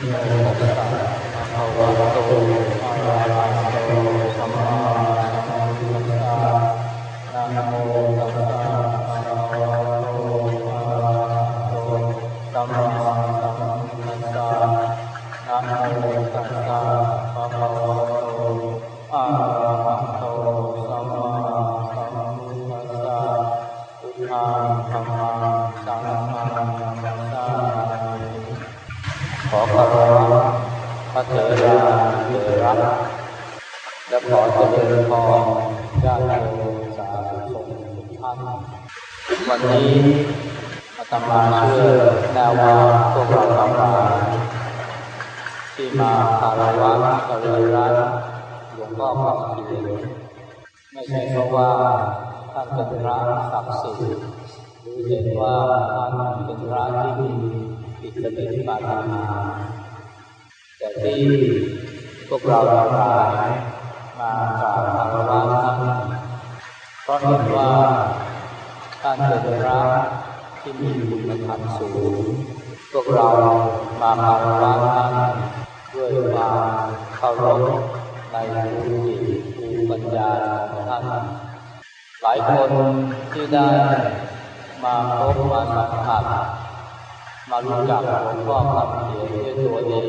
พุทโธ ขอเจริญพรญาติโยมสาธุชนทุกท่านวันนี้อาตมาเชื่อแนวว่าพวกเราทั้งหลายที่มาคารวะกริรัตหลวงพ่อคำเขียนไม่ใช่เพราะว่าท่านเป็นพระศักดิ์สิทธิ์หรือเห็นว่าท่านเป็นพระที่มีอิทธิฤทธิ์ปาฏิาริแต่ที่พวกเราทั้งหลาย มากราบคารวะท่านเพราะเห็นว่าท่านเป็นพระที่มีคุณธรรมสูง พวกเรามาคารวะท่านด้วยความเคารพในภูมิภูมิปัญญาของท่านหลายคนที่ได้มาพบมาสัมผัสมารู้จักหลวงพ่อคำเขียนด้วยตัวเอง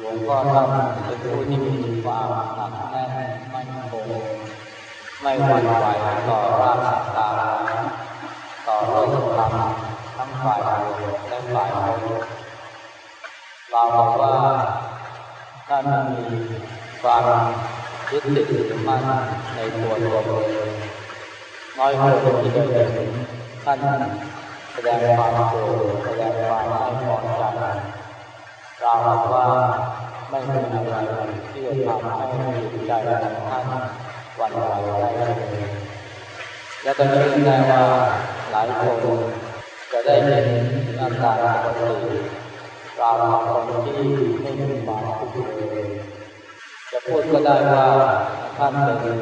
หลวงพ่อท่านเป็นผู้ที่มีความหนักแน่นมั่นคงไม่หวั่นไหวต่อราชตาต่อโลกธรรมทั้งฝ่ายบวกและฝ่ายโลบเราบอกว่าท่านมีความยึดติดถือมั่นในตัวตนน้อยคนที่จะเห็นท่านแสดงความโกรธแสดงความไม่พอใจเราบอกว่า ไม่มีอะไรที่จะทำให้จิตใจของท่านหวั่นไหวได้เลยและก็เชื่อได้ว่าหลายคนจะได้เห็นอาการปกติราคนที่ไม่มีความทุกข์เลยจะพูดก็ได้ว่าท่านเป็น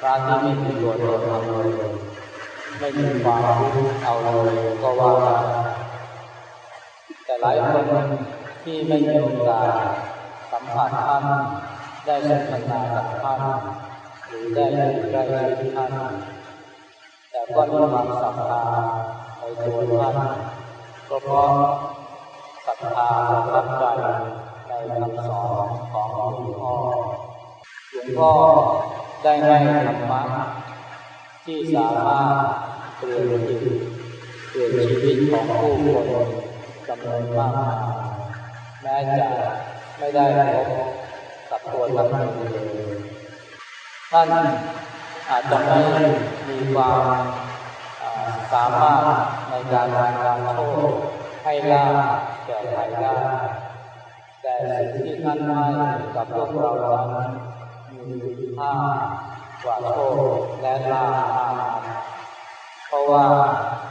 พระที่ไม่มีตัวตนเอาเลยไม่มีความทุกข์เอาเลยก็ว่าแต่หลายคนที่ไม่มีโอกาส สัมผัสท่านได้สนทนากับท่านหรือได้อยู่ใกล้ชิดท่านแต่ก็มีความศรัทธาในตัวท่านก็เพราะศรัทธาประทับใจในคำสอนของหลวงพ่อหลวงพ่อได้ให้ธรรมะที่สามารถเปลี่ยนจิตเปลี่ยนชีวิตของผู้คนจำนวนมากแม้จะ ไม่ได้พบกับตัวท่านเองท่านอาจจะไม่มีความสามารถในการทำการโทษให้ล่าแก่ใครได้แต่สิ่งที่ท่านให้กับพวกเรานั้นมีค่ากว่าโทษและล่าเพราะว่า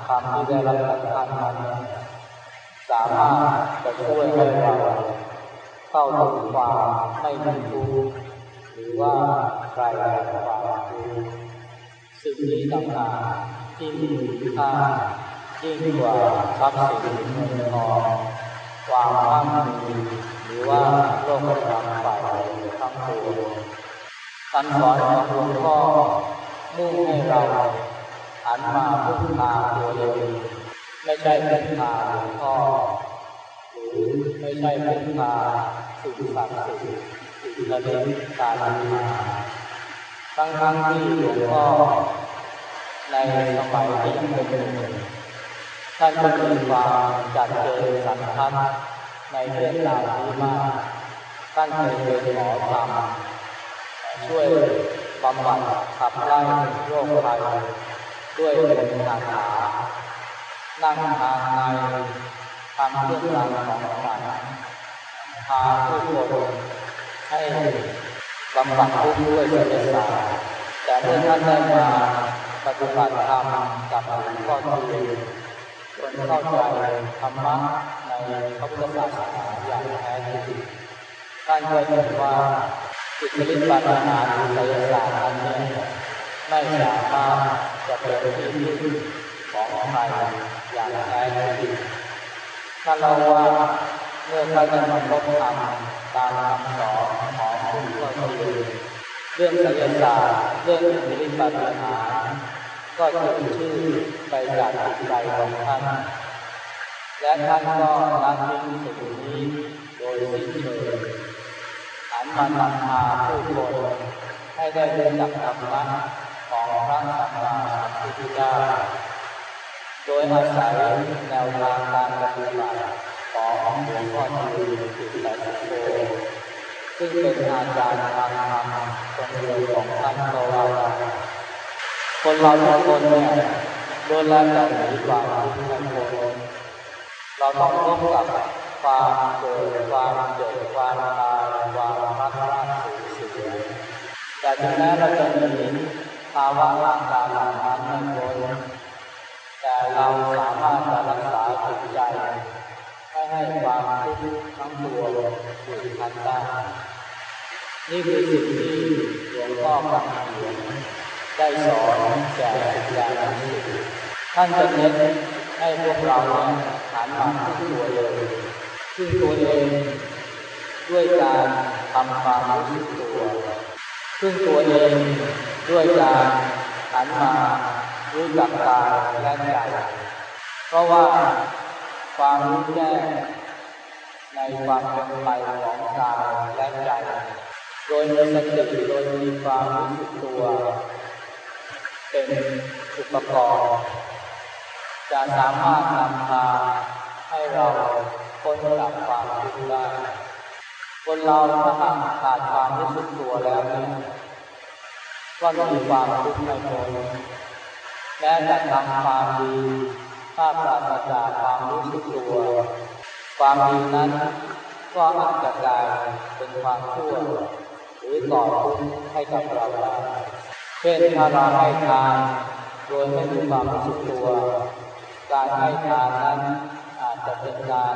คำที่ได้รับจากท่านนั้นสามารถจะช่วยให้เรา เข้าถึงความไม่มีทุกข์หรือว่าใครจากความทุกข์สิ่งนี้ต่างหากที่มีค่ายิ่งกว่าทรัพย์สินเงินทองความมั่งมีหรือว่าโลกธรรมฝ่ายทั้งปวงการสอนของหลวงพ่อมุ่งให้เราหันมาพึ่งพาตัวเองไม่ใช่พึ่งพาหลวงพ่อ ไม่ใช่พึ่งพาสิ่งศักดิ์สิทธิ์สิ่งระลึกตาลัมาทั้งทั้งที่หลวงพ่อในสมัยที่ยังเป็นหนุ่มท่านก็มีความจัดเจนสันทัดในเรื่องราวนี้มากท่านเคยเป็นหมอธรรมช่วยบำบัดขับไล่โรคภัยด้วยเป็นคาถานั่งทางใน ทำเรื่องรางของขลังพาผู้คนให้บำบัดทุกข์ด้วยศิลศาสตร์แต่เมื่อท่านได้มาปฏิบัติธรรมกับหลวงพ่อเทียนจนเข้าใจธรรมะในพระพุทธศาสนาอย่างแท้จริงท่านก็เห็นว่าจิตลิปัญหาหรือไสยศาสตร์นั้นเนี่ยไม่สามารถจะเป็นที่พึ่งของใครอย่างแท้จริงาเล่าว่าเมื่อท่านได้มาพบธรรมตามคำสอนของผู้เข้าใจเรื่องไสยศาสตร์เรื่องจิตลิปัญหา ก็จะชื่อไปจากจิตใจของท่านและท่านก็ละทิ้งสิ่งนี้โดยสิ้นเชิงหันมานำพาผู้คนให้ได้รู้จักธรรมะของพระสัมมาสัมพุทธเจ้า ดยอาศัยแนวทางการปฏิบัติของหลวงพ่อทีจิตแต่สุโธซึ่งเป็นอาจารย์ทางธรรมคนเดียวของท่านก็ว่าคนเราทุกคนเนี่ยโดนแล้วแต่หนีความทุกข์ไม่พ้นเราต้องพบกับความเกิดความเจ็บความตายความพัดพลาดสูญเสียแต่ถึงแม้เราจะหนีภาวะร่างกายเหล่านั้นไม่พ้น เราสามารถจะรักษาจิตใจไม่ให้ความทุกข์ทั้งตัวอยู่ทันได้นี่คือสิ่งที่หลวงพ่อกำลังได้สอนแก่ศิษยานุศิษย์ท่านจะเน้นให้พวกเราหันมาพึ่งตัวเองพึ่งตัวเองด้วยการทำความรู้สึกตัวพึ่งตัวเองด้วยการหันมา รู้จักกายและใจ เพราะว่าความรู้แจ้งในความเป็นไปของกายและใจโดยมีสติโดยมีความรู้สึกตัว เป็นอุปกรณ์จะสามารถนำพาให้เราพ้นจากความทุกข์ได้คนเราถ้าหากขาดความรู้สึกตัวแล้วนี่ก็มีความทุกข์ไม่พ้น แม้แต่ทำความดีถ้าปราศจากความรู้สึกตัว ความดีนั้นก็อาจจะกลายเป็นความชั่วหรือก่อทุกข์ให้กับเราได้เช่นถ้าเราให้ทานโดยไม่มีความรู้สึกตัว การให้ทานนั้นอาจจะเป็นการ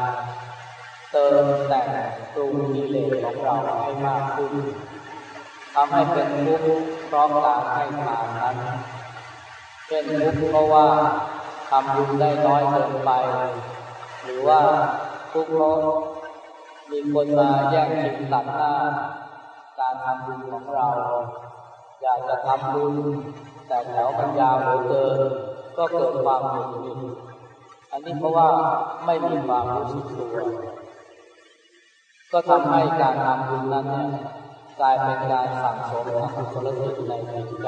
เติมแต่งปรุงกิเลสของเราให้มากขึ้นทำให้เป็นทุกข์เพราะการให้ทานนั้น เป็นทุกข์เพราะว่าทำบุญได้น้อยเกินไป หรือว่าทุกข์เพราะมีคนมาแย่งชิงตัดหน้า การทำบุญของเรา อยากจะทำบุญแต่แถวมันยาวเหลือเกินก็เกิดความหงุดหงิดอันนี้เพราะว่าไม่มีความรู้สึกตัวก็ทำให้การทำบุญนั้นเนี่ยกลายเป็นการสั่งสมอกุศลจิตในจิตใจ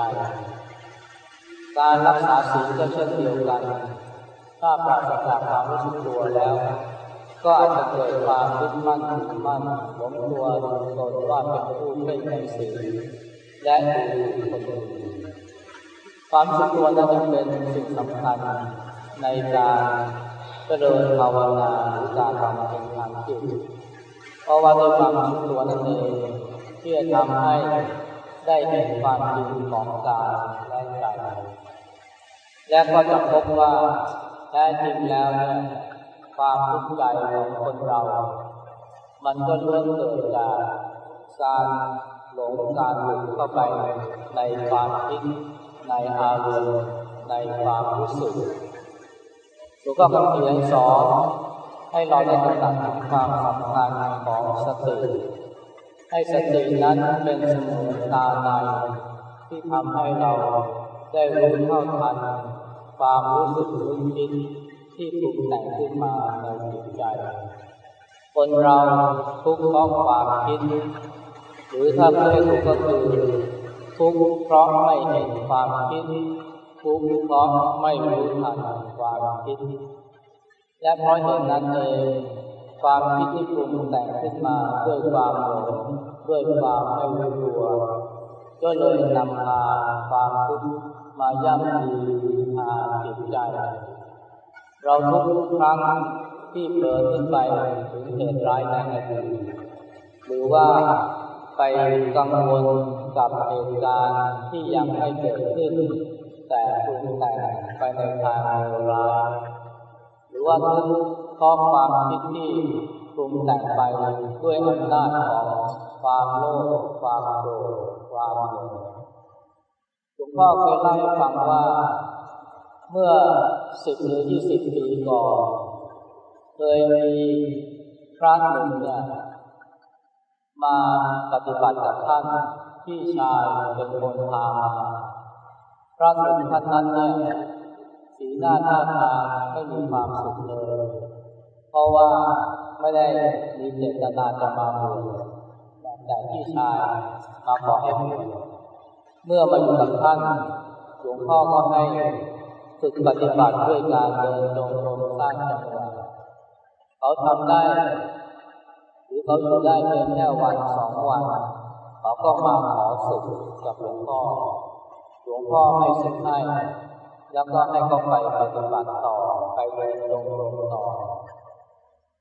การรักษาศีลก็เช่นเดียวกัน ถ้าปราศจากความรู้สึกตัวแล้ว ก็อาจจะเกิดความยึดมั่นถือมั่นหลงตัวหลงตนว่าเป็นผู้เพ่งในศีลและดูคนอื่นความรู้สึกตัวนั้นเป็นสิ่งสำคัญในการเจริญภาวนาหรือการทำเป็นทางจิตเพราะว่าโดยความรู้สึกตัวนั่นเองที่จะทำให้ได้เห็นความจริงของกายและใจ และก็จะพบว่าแท้จริงแล้วความทุกข์ใจของคนเรา มันก็ล้วนเกิดจากการหลงการหลงเข้าไปในความคิดในอารมณ์ในความรู้สึกหลวงพ่อคำเขียนสอนให้เราได้ตระหนักถึงความสำคัญของสติให้สตินั้นเป็นสมือนตาในที่ทำให้เราได้รู้เท่าทัน ความรู้สึกรู้คิดที่ปรุงแต่งขึ้นมาในจิตใจ คนเราทุกข์เพราะความคิด หรือถ้าไม่ถูกก็คือทุกข์เพราะไม่เห็นความคิดทุกข์เพราะไม่รู้ทันความคิด และเพราะเหตุนั้นเองความคิดที่ปรุงแต่งขึ้นมาด้วยความหลงด้วยความไม่รู้ตัวก็เลยนำพาความทุกข์มาย่ำยี อาจิตใจ เราทุกครั้งที่เผลอขึ้นไปถึงเหตุร้ายในอดีตหรือว่าไปกังวลกับเหตุการณ์ที่ยังไม่เกิดขึ้น แต่ปรุงแต่งไปในทางร้ายหรือว่าทึกข้อความคิดที่ปรุงแต่งไปด้วยอำนาจของความโลภความโกรธความหลงหลวงพ่อเคยเล่าให้ฟังว่า เมื่อสิบหรือยี่สิบปีก่อนเคยมีพระหนึ่งเนี่ยมาปฏิบัติกับท่านพี่ชายเป็นคนพาพระสงฆ์ท่านนั้นเนี่ยสีหน้าท่าทางไม่มีความสุขเลย เพราะว่าไม่ได้มีเจตนาจะมาบวชแต่พี่ชายมาขอให้บวชเมื่อมาอยู่กับท่านหลวงพ่อก็ให้ ฝึกปฏิบัติด้วยการเดินจงกรมสร้างจังหวะเขาทำได้ หรือเขาอยู่ได้เพียงแค่วันสองวัน เขาก็มาขอสึกกับหลวงพ่อ หลวงพ่อให้สึกให้แล้วก็ให้เขาไปปฏิบัติต่อไปเดินจงกรมต่อ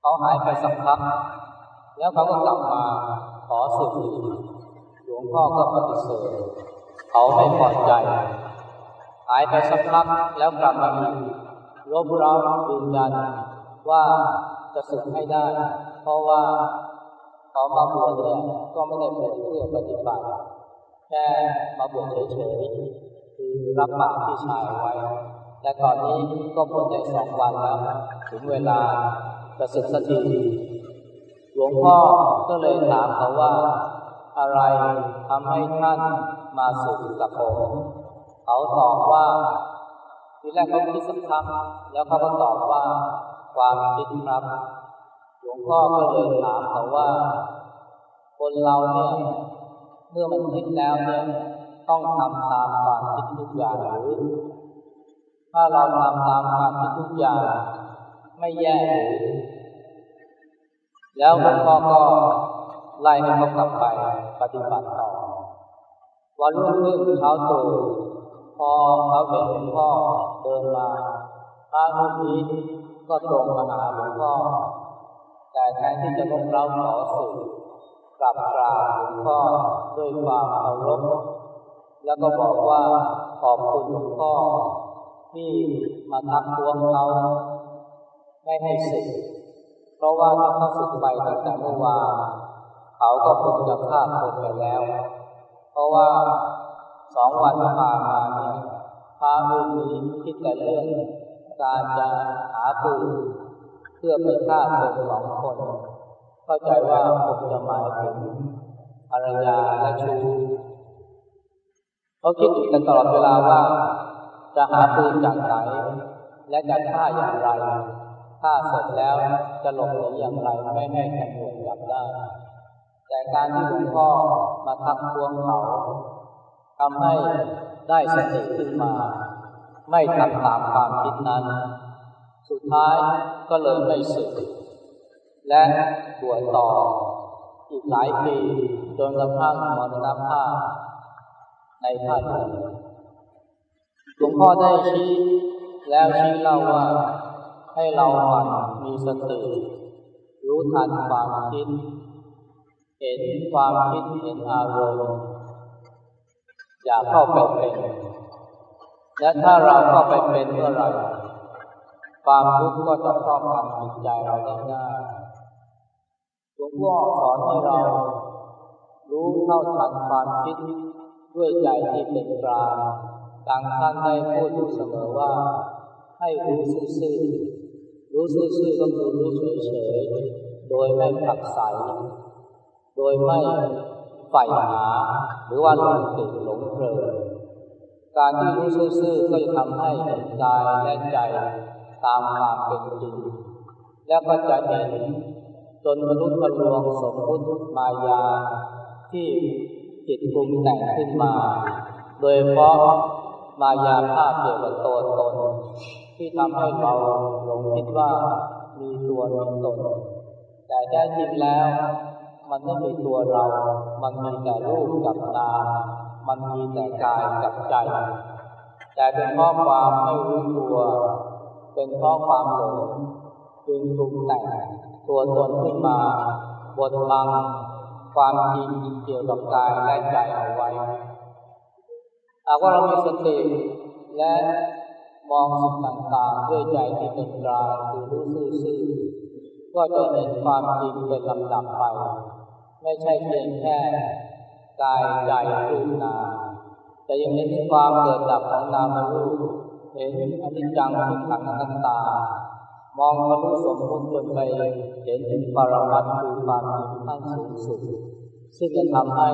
เขาหายไปสักพัก แล้วเขาก็กลับมาขอสึกหลวงพ่อก็ปฏิเสธเขาไม่พอใจ หายไปสักพักแล้วกลับมาอีกรบเร้ายืนยันว่าจะสึกไม่ได้ เพราะว่าเขามาบวชเนี่ยก็ไม่ได้เป็นเพื่อปฏิบัติ แค่มาบวชเฉยๆคือรับปากพี่ชายไว้แต่ตอนนี้ก็บวชได้สองวันแล้ว ถึงเวลาจะสึกสักทีหลวงพ่อก็เลยถามเขาว่า อะไรทำให้ท่านมาสึกกับผม เขาตอบว่าทีแรกเขาคิดสักพักแล้วเขาก็ตอบว่า ความคิดครับ หลวงพ่อก็เลยถามเขาว่า คนเราเนี่ยเมื่อมันคิดแล้วเนี่ยต้องทำตามความคิดทุกอย่างหรือถ้าเราทำตามความคิดทุกอย่างไม่แย่หรือแล้วหลวงพ่อก็ไล่ให้เขากลับไปปฏิบัติต่อวันรุ่งขึ้นเช้าตู่ พอเขาเห็นหลวงพ่อเดินมาพระรูปนี้ก็ตรงมาหาหลวงพ่อ แต่แทนที่จะลงเราขอสุดกลับกราบหลวงพ่อด้วยความเคารพแล้วก็บอกว่าขอบคุณหลวงพ่อที่มาทักท้วงเขาไม่ให้สึกเพราะว่าถ้าเขาสึกไปตั้งแต่เมื่อวานเขาก็คงจะฆ่าคนไปแล้ว เพราะว่าสองวันผ่านมา เนี่ยพระรูปนี้คิดแต่เรื่องการจะหาปืนเพื่อไปฆ่าคนสองคน เข้าใจว่าคงจะหมายถึงภรรยาและชูเขาคิดกันตลอดเวลาว่า จะหาปืนจากไหนและจะฆ่าอย่างไรฆ่าเสร็จแล้วจะหลบหนีอย่างไรไม่ให้ตำรวจจับได้ แต่การที่หลวงพ่อมาทักทวงเขา ทำให้ได้สติขึ้นมา ไม่ทำตามความคิดนั้น สุดท้ายก็เลยไม่สึก และบวชต่ออีกหลายปีจนกระทั่งมรณภาพในภาคหลวงพ่อได้ชี้แล้วชี้เล่าว่าให้เราหมั่นมีสติรู้ทันความคิด เห็นความคิดเห็นอารมณ์ อย่าเข้าไปเป็น และถ้าเราเข้าไปเป็นเมื่อไหร่ความทุกข์ก็จะครอบงำจิตใจเราได้ง่ายหลวงพ่อสอนให้เรา รู้เท่าทันความคิดด้วยใจที่เป็นกลางดังท่านได้พูดอยู่เสมอว่า ให้รู้ซื่อๆรู้ซื่อๆก็คือรู้เฉยๆโดยไม่ผักใส โดยไม่ ใฝ่หา หรือว่าหลงติดหลงเพลินการที่รู้ซื่อๆก็จะทำให้กายและใจตามความเป็นจริง และก็จะเห็นจนมนุษย์มารวมสมมุติมายา ที่จิตปรุงแต่งขึ้นมา โดยเพราะมายาภาพเกี่ยวกับตัวตน ที่ทำให้เราหลงคิดว่ามีตัวมีตน แต่แท้จริงแล้ว มันไม่มีตัวเรา มันมีแต่รูปกับนามมันมีแต่กายกับใจ แต่เป็นเพราะความไม่รู้ตัว เป็นเพราะความหลงจึงปรุงแต่งตัวตนขึ้นมาบนบังความจริงเกี่ยวกับกายและใจเอาไว้หากว่าเรามีสติและมองสิ่งต่างๆด้วยใจที่เป็นกลางคือรู้ซื่อๆก็จะเห็นความจริงเป็นลำดับไป ไม่ใช่เพียงแค่กายใจรูปนามแต่ยังเห็นความเกิดดับของนามรูปเห็นอนิจจังทุกขังอนัตตามองทะลุสมมุติจนไปเห็นถึงปรมัตถ์คือความจริงขั้นสูงสุด ซึ่งจะทำให้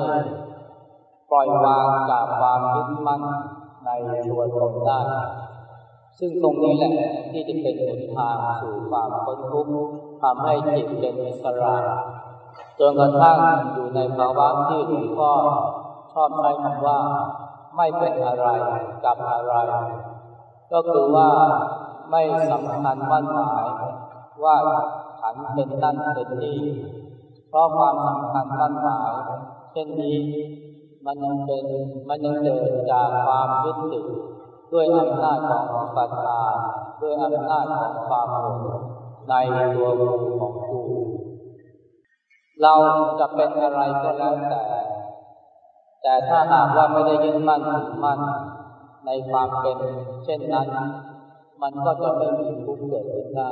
ปล่อยวางจากความยึดมั่นในตัวตนได้ ซึ่งตรงนี้แหละที่จะเป็นหนทางสู่ความพ้นทุกข์ทำให้จิตเป็นอิสระ จนกระทั่งอยู่ในภาวะที่หลวงพ่อชอบใช้คำว่า ไม่เป็นอะไรกับอะไร ก็คือว่าไม่สำคัญมั่นหมายว่าขันเป็นนั่นเป็นนี่เพราะความสำคัญมั่นหมายเช่นนี้มันยังเป็นมันยังเกิดจากความยึดติดด้วยอำนาจของปัญญาด้วยอำนาจของความหลงในตัวของกู เราจะเป็นอะไรก็แล้วแต่ แต่ถ้าหากว่าไม่ได้ยึดมั่นถือมั่นในความเป็นเช่นนั้น มันก็จะไม่มีทุกข์เกิดขึ้นได้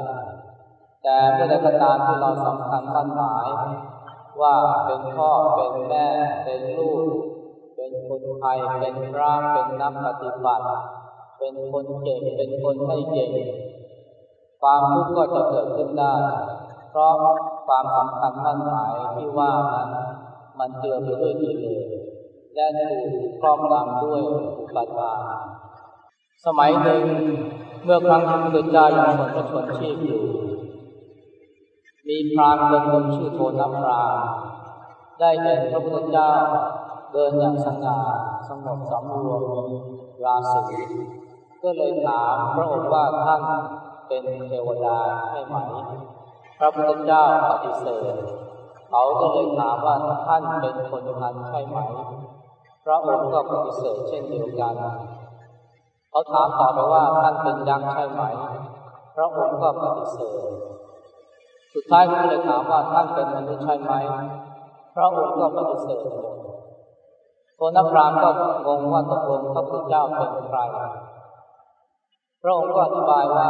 แต่เมื่อใดก็ตามที่เราสำคัญมั่นหมาย ว่าเป็นพ่อเป็นแม่ เป็นลูก เป็นคนไทยเป็นพระเป็นนักปฏิบัติ เป็นคนเก่งเป็นคนไม่เก่ง ความทุกข์ก็จะเกิดขึ้นได้ เพราะ ความสำคัญมั่นหมายที่ว่านั้นมันเจือไปด้วยกิเลสและถูกครอบงำด้วยอุปาทานสมัยหนึ่งเมื่อครั้งที่พระพุทธเจ้ายังทรงพระชนชีพอยู่ มีพรามคนหนึ่งชื่อโทนัพรามได้เห็นพระพุทธเจ้าเดินอย่างสง่าสงบสำรวมราศีก็เลยถามพระองค์ว่าท่านเป็นเทวดาใช่ไหม พระพุทธเจ้าปฏิเสธเขาก็เลยถามว่าท่านเป็นคนพันใช่ไหมพระองค์ก็ปฏิเสธเช่นเดียวกัน เขาถามต่อไปว่าท่านเป็นยักษ์ใช่ไหมพระองค์ก็ปฏิเสธสุดท้ายก็เลยถามว่าท่านเป็นมนุษย์ใช่ไหมพระองค์ก็ปฏิเสธโคนพรามก็งงว่าตกลงพระพุทธเจ้าเป็นใครพระองค์ก็อธิบายว่า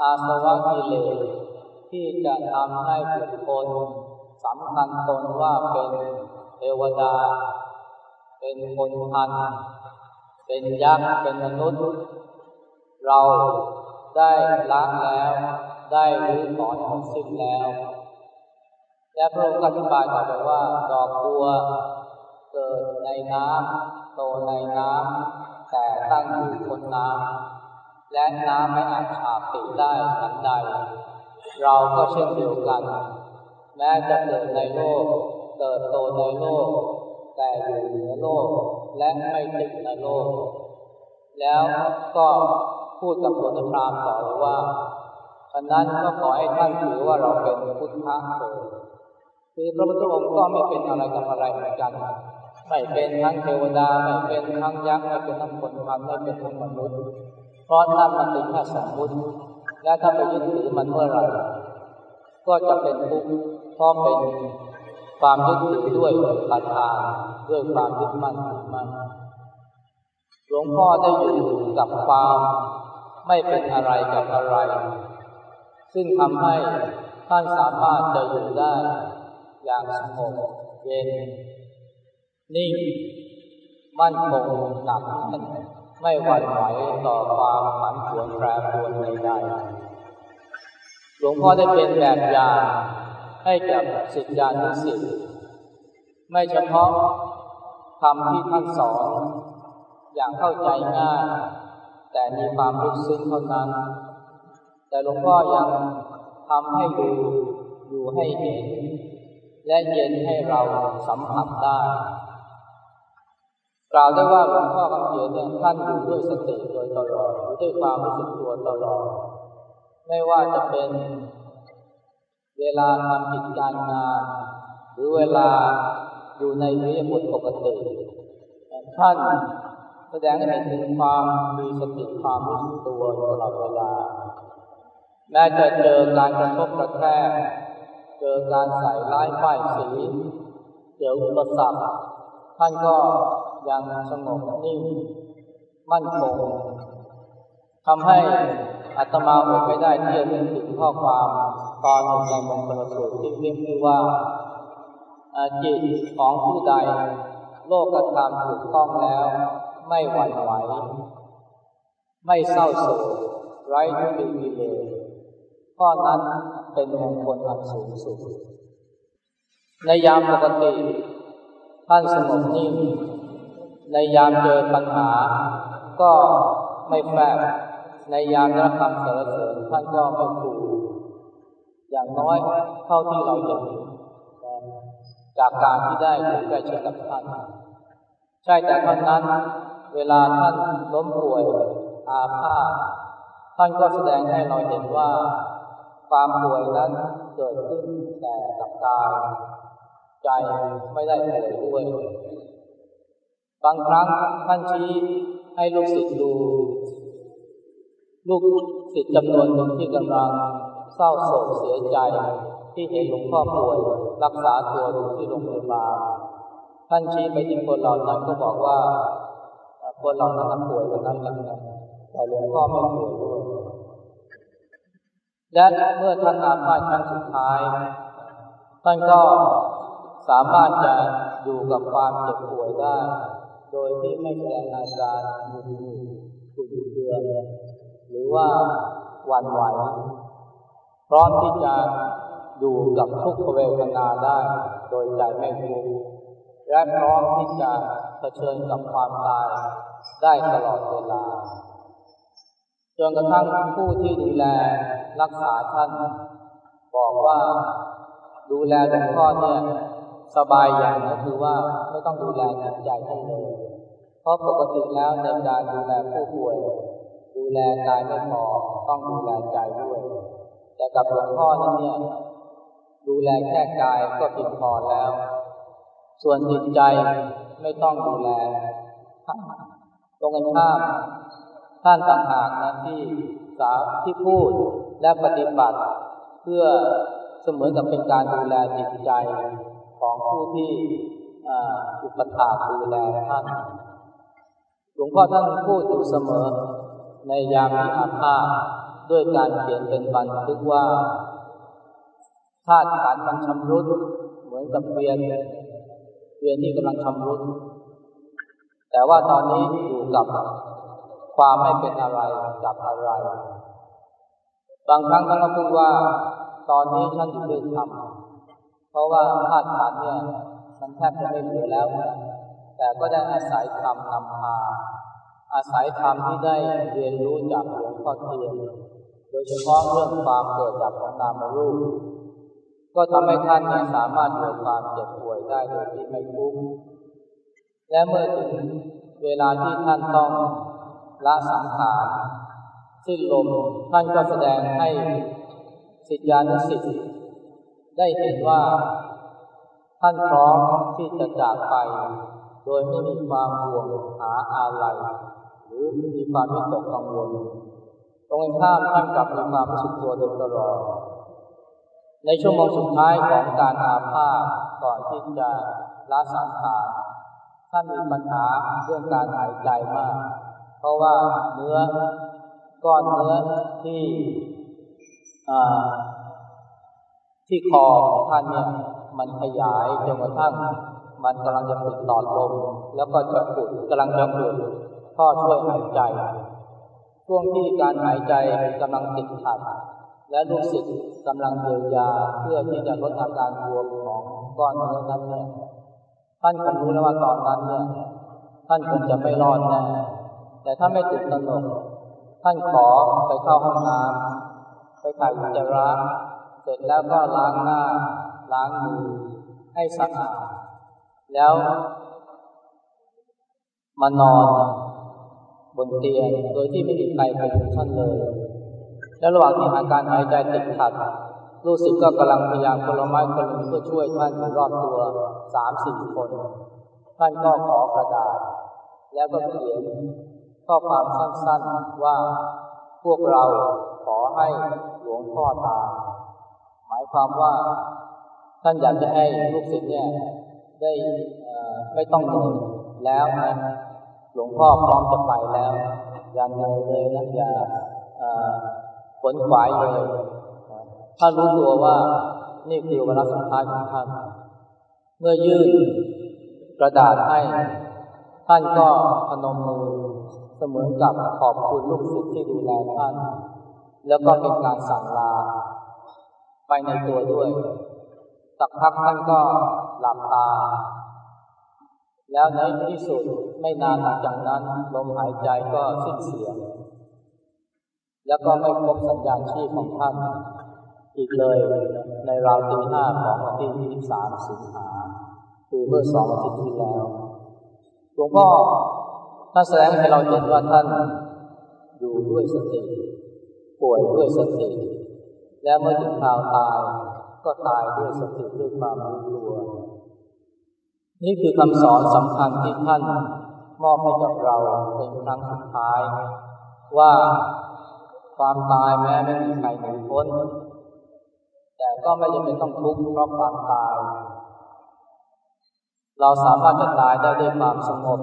อาสวะกิเลส ที่จะทำให้บุคคลสำคัญตนว่าเป็นเทวดา เป็นคนพัน เป็นยักษ์ เป็นมนุษย์ เราได้ละแล้ว ได้รื้อถอนหมดสิ้นแล้ว และพระองค์อธิบายต่อไปว่า ดอกบัวเกิดในน้ำโตในน้ำแต่ตั้งอยู่บนน้ำและน้ำไม่อาจฉาบติดได้ทันใด เราก็เช่นเดียวกัน แม้จะเกิดในโลก เติบโตในโลก แต่อยู่เหนือโลก และไม่ติดในโลก แล้วก็พูดกับคนพรามต่อว่าฉะนั้นก็ขอให้ท่านถือว่าเราเป็นพุทธะเถิดคือพระพุทธองค์ก็ไม่เป็นอะไรกับอะไรเหมือนกัน ไม่เป็นทั้งเทวดา ไม่เป็นทั้งยักษ์ ไม่เป็นทั้งคนพันไม่เป็นทั้งมนุษย์ เพราะนั่นมันเป็นแค่สมมุติ และถ้าไปยึดถือมันเมื่อไหร่ก็จะเป็นทุกข์เพราะเป็นความยึดถือด้วยปัญญาด้วยความยึดมั่นถือมั่นหลวงพ่อได้อยู่กับความไม่เป็นอะไรกับอะไร ซึ่งทำให้ท่านสามารถจะอยู่ได้ อย่างสงบเย็นนิ่งมั่นคงหนักแน่น ไม่หวั่นไหวต่อความผันผวนแปรปรวนใดๆหลวงพ่อได้เป็นแบบอย่างให้กับสิทธิานุสิทธิ์ไม่เฉพาะคำที่ท่านสอนอย่างเข้าใจง่ายแต่มีความลึกซึ้งเท่านั้น แต่หลวงพ่อยังทำให้ดูอยู่ให้เห็น และเย็นให้เราสัมผัสได้ กล่าวได้ว่าหลวงพ่อคำเขียนเนี่ยท่านอยู่ด้วยสติโดยตลอดอยู่ด้วยความรู้สึกตัวตลอด ไม่ว่าจะเป็นเวลาทำกิจการงาน หรือเวลาอยู่ในวิยบทปกติท่านแสดงให้เห็นถึงความมีสติความรู้สึกตัวตลอดเวลาแม้จะเจอการกระทบกระแทกเจอการใส่ร้ายป้ายสีเจออุปสรรคท่านก็ ยังสงบนิ่งมั่นคงทำให้อัตมาอดไม่ได้ที่จะนึกถึงข้อความตอนในมงคลสูตรที่เรียกว่าจิตของผู้ใด โลกธรรมถูกต้องแล้ว ไม่หวั่นไหว ไม่เศร้าโศกไร้ทุกข์วิเลข้อนั้นเป็นมงคลอันสูงสุดในยามปกติท่านสงบนิ่ง ในยามเจอปัญหา ก็ไม่แฝงในยามรับคำสรรเสริญท่านก็ไม่ขู่อย่างน้อยเท่าที่เราเห็นจากการที่ได้อยู่ใกล้ชิดกับท่าน ใช่แต่ท่านนั้น เวลาท่านล้มป่วยอาภาษท่านก็แสดงให้เราเห็นว่า ความป่วยนั้นเกิดขึ้นแต่กับกายใจไม่ได้ป่วยด้วย บางครั้งท่านชี้ให้ลูกศิษย์ดู ลูกศิษย์จำนวนหนึ่งที่กำลังเศร้าโศกเสียใจ ที่เห็นหลวงพ่อป่วยรักษาตัวอยู่ที่โรงพยาบาลท่านชี้ไปที่คนเหล่านั้นก็บอกว่าคนเหล่านั้นป่วยคนนั้นแหละแต่หลวงพ่อไม่ป่วยด้วยและเมื่อท่านอาพาธครั้งสุดท้าย ท่านก็สามารถจะอยู่กับความเจ็บป่วยได้ โดยที่ไม่แสดงอาการหงุดหงิดขุ่นเคืองหรือว่าหวั่นไหวพร้อมที่จะอยู่กับทุกขเวทนาได้ โดยใจไม่ทุกข์และพร้อมที่จะเผชิญกับความตายได้ตลอดเวลาจนกระทั่งผู้ที่ดูแลรักษาท่าน บอกว่าดูแลหลวงพ่อเนี่ย สบายอย่างก็คือว่าไม่ต้องดูแลจิตใจท่านเลย เพราะปกติแล้วในการดูแลผู้ป่วย ดูแลกายไม่พอต้องดูแลใจด้วย แต่กับหลวงพ่อนั้นเนี่ยดูแลแค่กายก็เพียงพอแล้ว ส่วนจิตใจไม่ต้องดูแลตรงกันข้ามท่านต่างหากนะที่สาที่พูดและปฏิบัติ เพื่อเสมือนกับเป็นการดูแลจิตใจ ของผู้ที่อุปถาดูแลท่าน หลวงพ่อท่านพูดอยู่เสมอ ในยามที่อาภาษด้วยการเขียนเป็นบันทึกว่าธาตุขันมันชำรุดเหมือนกับเวียนเวียนที่กำลังชำรุด แต่ว่าตอนนี้อยู่กับความไม่เป็นอะไรกับอะไร บางครั้งท่านก็พูดว่า ตอนนี้ฉันอยู่ด้วยธรรม ราะว่าธาตุขันเนี่ย มันแทบจะไม่เหลือแล้ว แต่ก็ได้อาศัยธรรมนำพาอาศัยธรรมที่ได้เรียนรู้จากหลวงพ่อเทียนโดยเฉพาะเรื่องความเกิดดับของนามรูป ก็ทำให้ท่านนี้สามารถอยู่ความเจ็บป่วยได้โดยที่ไม่ทุกข์และเมื่อถึงเวลาที่ท่านต้องละสังขารสิ้นลมท่านก็แสดงให้สิทธิานุสิทธิ์ ได้เห็นว่า ท่านพร้อมที่จะจากไป โดยไม่มีความห่วงหาอะไรหรือมีความวิตกกังวลตรงข้ามท่านกลับมีความรู้สึกตัวโดยตลอดในชั่วโมงสุดท้ายของการอาภาษก่อนที่จะละสังขารท่านมีปัญหาเรื่องการหายใจมาก เพราะว่าเนื้อก้อนเนื้อที่ ที่คอของท่านเนี่ยมันขยายจนกระทั่งมันกำลังจะปิดหลอดลมแล้วก็จะปุดกำลังจะปุดท่อช่วยหายใจ ช่วงที่การหายใจกำลังติดขัด และลูกศิษย์กำลังเยียวยาเพื่อที่จะลดอาการบวมของก้อนเนื้อนั้นเนี่ยท่านคงรู้แล้วว่าตอนนั้นเนี่ยท่านคงจะไม่รอดแน่แต่ถ้าไม่ตื่นตระหนกท่านขอไปเข้าห้องน้ำไปถ่ายอุจจาระ ร็จแล้วก็ล้างหน้า ล้างมือให้สะอาดแล้วมานอนบนเตียงโดยที่ไม่มีใครไปดูท่านเลย และระหว่างที่อาการหายใจติดขัดลูกศิษย์ก็กำลังพยายามคนละไม้คนละมือเพื่อช่วยท่านรอบตัวสามสี่คนท่านก็ขอกระดาษ แล้วก็เขียนข้อความสั้นๆว่าพวกเราขอให้หลวงพ่อตาายความว่าท่านอยากจะให้ลูกศิษย์เนี่ยได้ไม่ต้องเหนื่อยแล้วนะหลวงพ่อพร้อมจะไปแล้วอย่าเหนื่อยเลยนะอย่าผลขวายเลยถ้ารู้ตัวว่านี่คือวาระสุดท้ายของท่าน เมื่อยื่นกระดาษให้ ท่านก็พนมมือเสมือนกับขอบคุณลูกศิษย์ที่ดูแลท่าน แล้วก็เป็นการสั่งลา ไปในตัวด้วย สักพักท่านก็หลับตา แล้วในที่สุดไม่นานหลังจากนั้นลมหายใจก็สิ้นเสียง แล้วก็ไม่พบสัญญาณชีพของท่าน อีกเลยในราวตีห้าของวันที่ 23 สิงหาคือเมื่อสองอาทิตย์ที่แล้วหลวงพ่อท่านแสดงให้เราเห็นว่าท่านอยู่ด้วยสติป่วยด้วยสติ และเมื่อถึงคราวตาย ก็ตายด้วยสติด้วยความรู้ตัวนี่คือคำสอนสำคัญที่ท่านมอบให้กับเราเป็นครั้งสุดท้าย ว่าความตายแม้ไม่มีใครหนีพ้น แต่ก็ไม่จำเป็นต้องทุกข์เพราะความตาย เราสามารถจะตายได้ด้วยความสงบ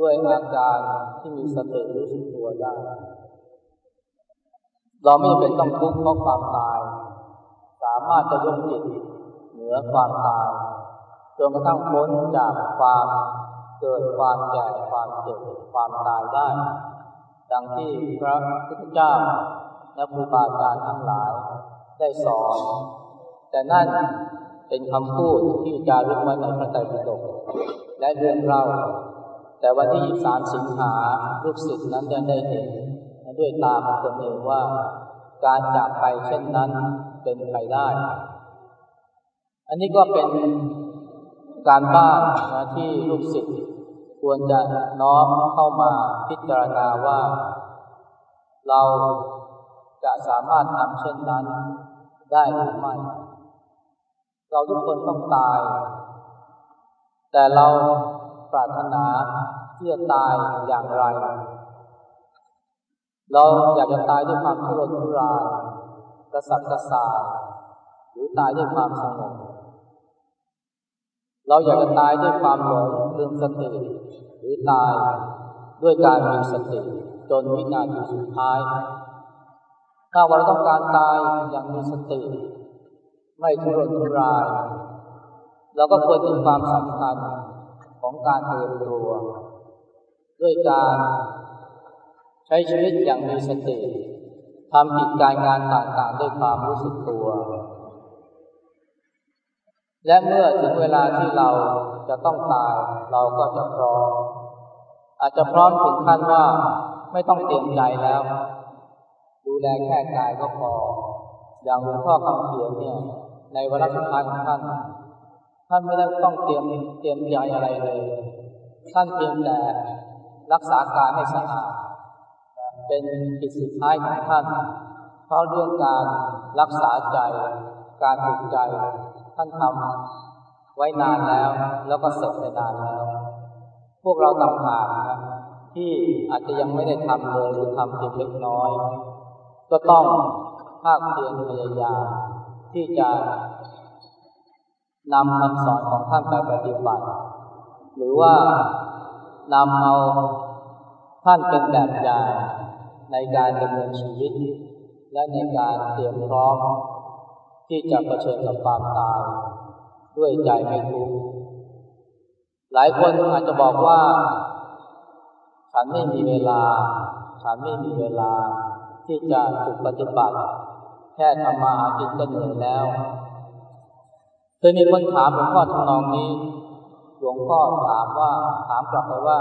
ด้วยอาการที่มีสติรู้สึกตัวได้ เราไม่จำเป็นต้องทุกข์เพราะความตาย สามารถจะยกจิตเหนือความตายจนกระทั่งพ้นจากความเกิดความแก่ความเจ็บความตายได้ ดังที่พระพุทธเจ้าและครูบาอาจารย์ทั้งหลายได้สอน แต่นั่นเป็นคำพูดที่จารึกไว้ในพระไตรปิฎกและเรื่องเล่าแต่วันที่สามสิงหาลูกศิษย์นั้นยังได้เห็น ด้วยตาของตนเองว่า การจากไปเช่นนั้นเป็นไปได้ อันนี้ก็เป็นการบ้านนะที่ลูกศิษย์ควรจะน้อมเข้ามาพิจารณาว่า เราจะสามารถทำเช่นนั้นได้หรือไม่เราทุกคนต้องตาย แต่เราปรารถนาที่จะตายอย่างไร เราอยากจะตายด้วยความทุรนทุรายกระสับกระส่ายหรือตายด้วยความสงบเราอยากจะตายด้วยความหลงลืมสติหรือตายด้วยการมีสติจนวินาทีสุดท้าย ถ้าเราต้องการตายอย่างมีสติ ไม่ทุรนทุราย เราก็ควรมีความสำคัญของการเตรียมตัว ด้วยการ ช้ชีวิตอย่างมีสติทำกิจการงานต่างๆ ด้วยความรู้สึกตัว และเมื่อถึงเวลาที่เราจะต้องตาย เราก็จะพร้อม อาจจะพร้อมถึงขั้นว่าไม่ต้องเตรียมใจแล้ว ดูแลแค่กายก็พอ อย่างหลวงพ่อคำเขียนเนี่ย ในวาระสุดท้ายของท่าน ท่านไม่ได้ต้องเตรียมเตรียมใจอะไรเลย ท่านเพียงแต่รักษากายให้สะอาด เป็นกิจสุดท้ายของท่านเพราะเรื่องการรักษาใจ การฝึกใจ ท่านทำไว้นานแล้ว แล้วก็เสร็จไปนานแล้ว พวกเราต่างหากนะที่อาจจะยังไม่ได้ทำเลยหรือทำเพียงเล็กน้อย ก็ต้องภาคเพียรพยายามที่จะนำคำสอนของท่านไปปฏิบัติ หรือว่านำเอา ท่านเป็นแบบอย่างในการดำเนินชีวิต และในการเตรียมพร้อมที่จะะเผชิญกับความตาย ด้วยใจไม่ทุกข์หลายคนอาจจะบอกว่า ฉันไม่มีเวลา ฉันไม่มีเวลาที่จะฝึกปฏิบัติ แค่ทำมาหากินก็เหนื่อยแล้วเคยมีคนถามหลวงพ่อทำนองนี้ หลวงพ่อถามว่าถามกลับไปว่า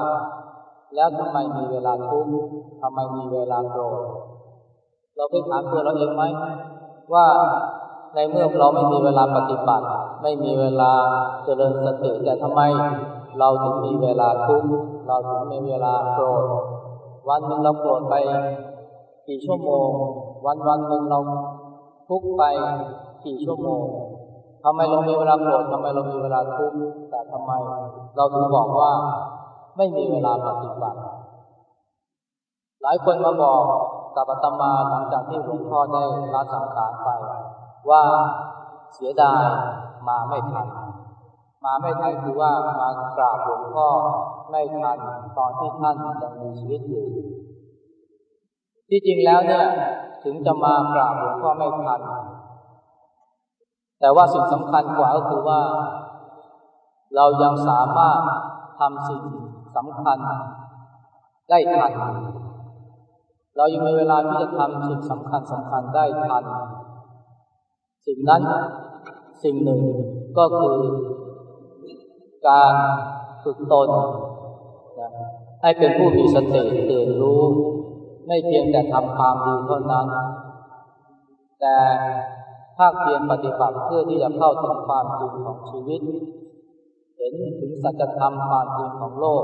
แล้วทำไมมีเวลาทุกข์ทำไมมีเวลาโกรธเราเคยถามตัวเราเองไหมว่าในเมื่อเราไม่มีเวลาปฏิบัติ ไม่มีเวลาเจริญสติแต่ทำไมเราถึงมีเวลาทุกข์เราถึงมีเวลาโกรธวันหนึ่งเราโกรธไปกี่ชั่วโมง วันวันหนึ่งเราทุกข์ไปกี่ชั่วโมงทำไมเรามีเวลาโกรธทำไมเรามีเวลาทุกข์แต่ทำไม เราถึงบอกว่า ไม่มีเวลาปฏิบัติ หลายคนมาบอกกับอาตมาหลังจากที่หลวงพ่อได้ละสังขารไป ว่าเสียดายมาไม่ทัน มาไม่ทันคือว่ามากราบหลวงพ่อไม่ทันตอนที่ท่านยังมีชีวิตอยู่ ที่จริงแล้วเนี่ยถึงจะมากราบหลวงพ่อไม่ทัน แต่ว่าสิ่งสำคัญกว่าก็คือว่า เรายังสามารถทำสิ่ง สำคัญ ได้ทัน เรายังมีเวลาที่จะทำสิ่งสำคัญสำคัญได้ทัน สิ่งนั้นสิ่งหนึ่งก็คือการฝึกตนให้เป็นผู้มีสติตื่นรู้ ไม่เพียงแต่ทำความดีเท่านั้น แต่ภาคเพียรปฏิบัติเพื่อที่จะเข้าถึงความจริงของชีวิต เห็นถึงสัจธรรมความจริงของโลก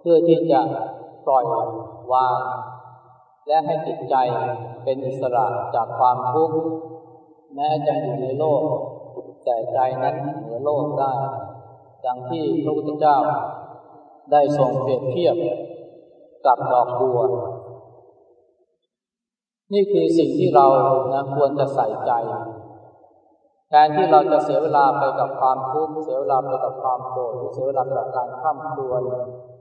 เพื่อที่จะปล่อยวาง และให้จิตใจเป็นอิสระจากความทุกข์แม้จะอยู่ในโลก แต่ใจนั้นเหนือโลกได้ดังที่พระพุทธเจ้าได้ทรงเปรียบเทียบกับดอกบัว นี่คือสิ่งที่เรานะควรจะใส่ใจ แทนที่เราจะเสียเวลาไปกับความทุกข์เสียเวลาไปกับความโกรธเสียเวลาไปกับการข้ามครวน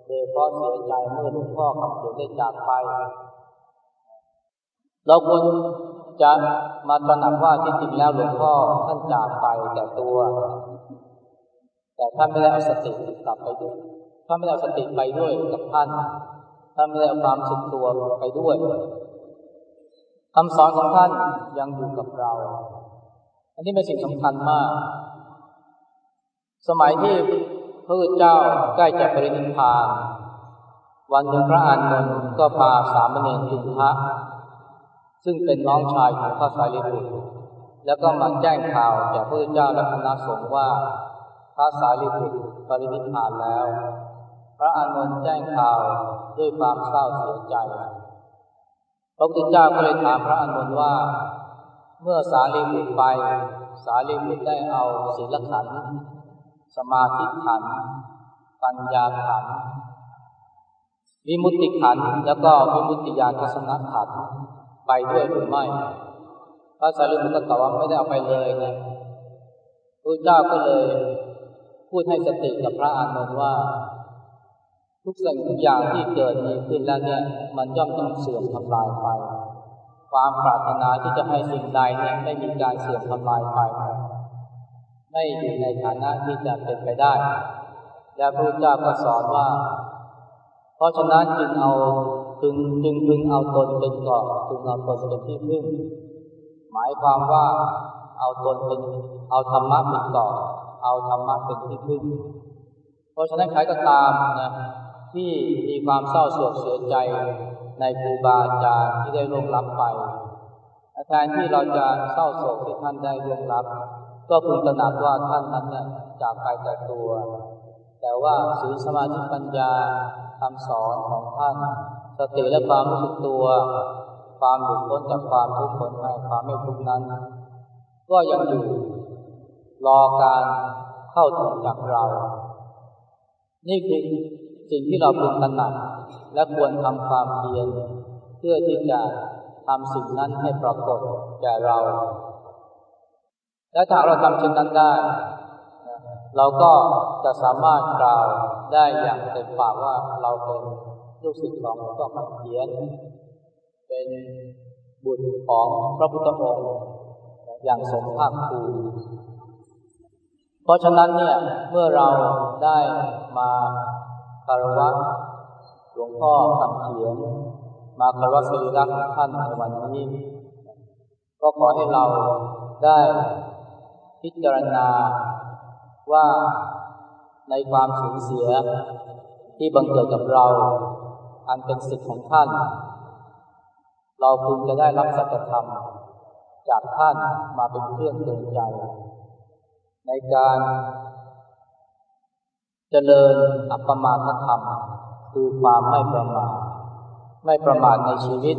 โดยเพราะเสียใจเมื่อหลวงพ่อคำเขียได้จากไป เราควรจะมาตระหนักว่าที่จริงแล้วหลวงพ่อท่านจากไปแต่ตัว แต่ท่านไม่ได้เอาสติกลับไปด้วยท่านไม่ได้เอาสติไปด้วยกับท่านท่านไม่ได้เอาความสึกตัวไปด้วยคำสอนของท่านยังอยู่กับเรา อันนี้เป็นสิ่งสำคัญมาก สมัยที่พระพุทธเจ้าใกล้จะปรินิพพานวันหนึ่งพระอานนท์ก็พาสามเณรจุนทะซึ่งเป็นน้องชายของพระสารีบุตรแล้วก็มาแจ้งข่าวแก่พระพุทธเจ้าและคณะสงฆ์ว่าพระสารีบุตรปรินิพพานแล้ว พระอานนท์แจ้งข่าวด้วยความเศร้าเสียใจพระพุทธเจ้าก็เลยถามพระอานนท์ว่า เมื่อสารีบุตรไป สารีบุตรได้เอาศีลขันธ์สมาธิขันธ์ปัญญาขันธ์วิมุตติขันธ์แล้วก็วิมุตติญาณทัศนขันธ์ไปด้วยหรือไม่พระสารีบุตรก็ตอบว่าไม่ได้เอาไปเลยนะพระเจ้าก็เลย พูดให้สติกับพระอานนท์ว่า ทุกสิ่งทุกอย่างที่เกิดมีขึ้นแล้วเนี่ย มันย่อมต้องเสื่อมทำลายไป ความปรารถนาที่จะให้สิ่งใดเนี่ยไม่มีการเสื่อมทำลายไปไม่อยู่ในฐานะที่จะเป็นไปได้ และพระเจ้าก็สอนว่า เพราะฉะนั้นจึงเอาจึงจึงพึงเอาตนเป็นเกาะจึงเอาตนเป็นที่พึ่ง หมายความว่าเอาตนเป็นเอาธรรมะเป็นเกาะเอาธรรมะเป็นที่พึ่ง เพราะฉะนั้นใครก็ตามนะที่มีความเศร้าโศกเสียใจ ในครูบาอาจารย์ที่ได้ร่วงลับไปแทนที่เราจะเศร้าโศกที่ท่านได้ร่วงลับ ก็พึงตระหนักว่าท่านนั้นเนี่ยจากไปแต่ตัว แต่ว่าศีลสมาธิปัญญาคำสอนของท่าน สติและความรู้สึกตัว ความหลุดพ้นจากความทุกข์ผลให้ความไม่ทุกข์นั้น ก็ยังอยู่รอการเข้าถึงจากเรา นี่คือสิ่งที่เราพึงตระหนัก และควรทำความเพียรเพื่อที่จะทำสิ่งนั้นให้ปรากฏแก่เรา และถ้าเราทำเช่นนั้นได้ เราก็จะสามารถกล่าวได้อย่างเต็มปากว่าเราเป็นลูกศิษย์ของหลวงพ่อคำเขียน เป็นบุตรของพระพุทธองค์อย่างสมภาคภูมิเพราะฉะนั้นเนี่ยเมื่อเราได้มาคารวะ ลวงพ่อคำเขียน มาคารวะสรีระของท่านในวันนี้ ก็ขอให้เราได้พิจารณาว่าในความสูญเสียที่บังเกิดกับเรา อันเป็นสิทธิ์ของท่าน เราพึงจะได้รับสัจธรรม จากท่านมาเป็นเครื่องเตือนใจ ในการเจริญอัปปมาทธรรม คือความไม่ประมาทไม่ประมาทในชีวิต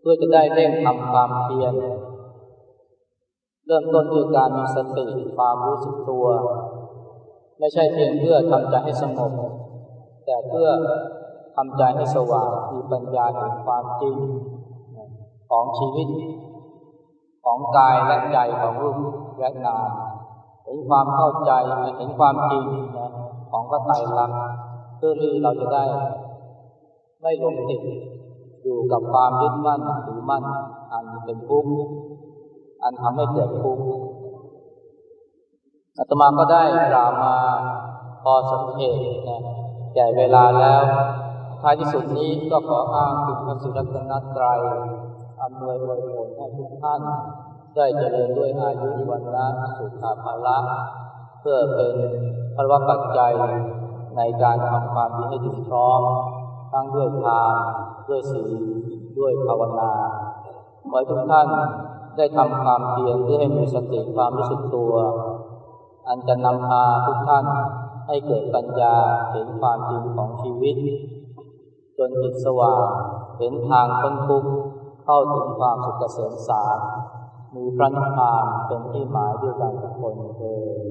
เพื่อจะได้เร่งทำความเพียรเริ่มต้นด้วยการมีสติความรู้สึกตัว ไม่ใช่เพียงเพื่อทำใจให้สงบแต่เพื่อทำใจให้สว่างมีปัญญาเห็นความจริง ของชีวิต ของกายและใจของรูปและนามเห็นความเข้าใจเห็นความจริงของพระไตรลักษณ์ เพื่อที่เราจะได้ ไม่หลงติดอยู่กับความยึดมั่นถือมั่น อันเป็นทุกข์อันทำให้เกิดทุกข์อาตมาก็ได้กล่าวมาพอสมเหตุนะแก่เวลาแล้วท้ายที่สุดนี้ก็ขออ้างคุณพระศิรัตนตรัยอำนวยอวยผลให้ทุกท่าน ได้เจริญด้วยอายุวันนะสุขาภาละเพื่อเป็นพระวปัจจัย ในการทำความดีให้ถึงพร้อมทั้งด้วยทานด้วยศีลด้วยภาวนาขอให้ทุกท่านได้ทำความเพียรเพื่อให้มีสติความรู้สึกตัว อันจะนำพาทุกท่านให้เกิดปัญญาเห็นความจริงของชีวิต จนจิตสว่างเห็นทางพ้นทุกข์เข้าถึงความสุขเกษมสารมีพระนิพพานเป็นที่หมายด้วยกันทุกคนเออ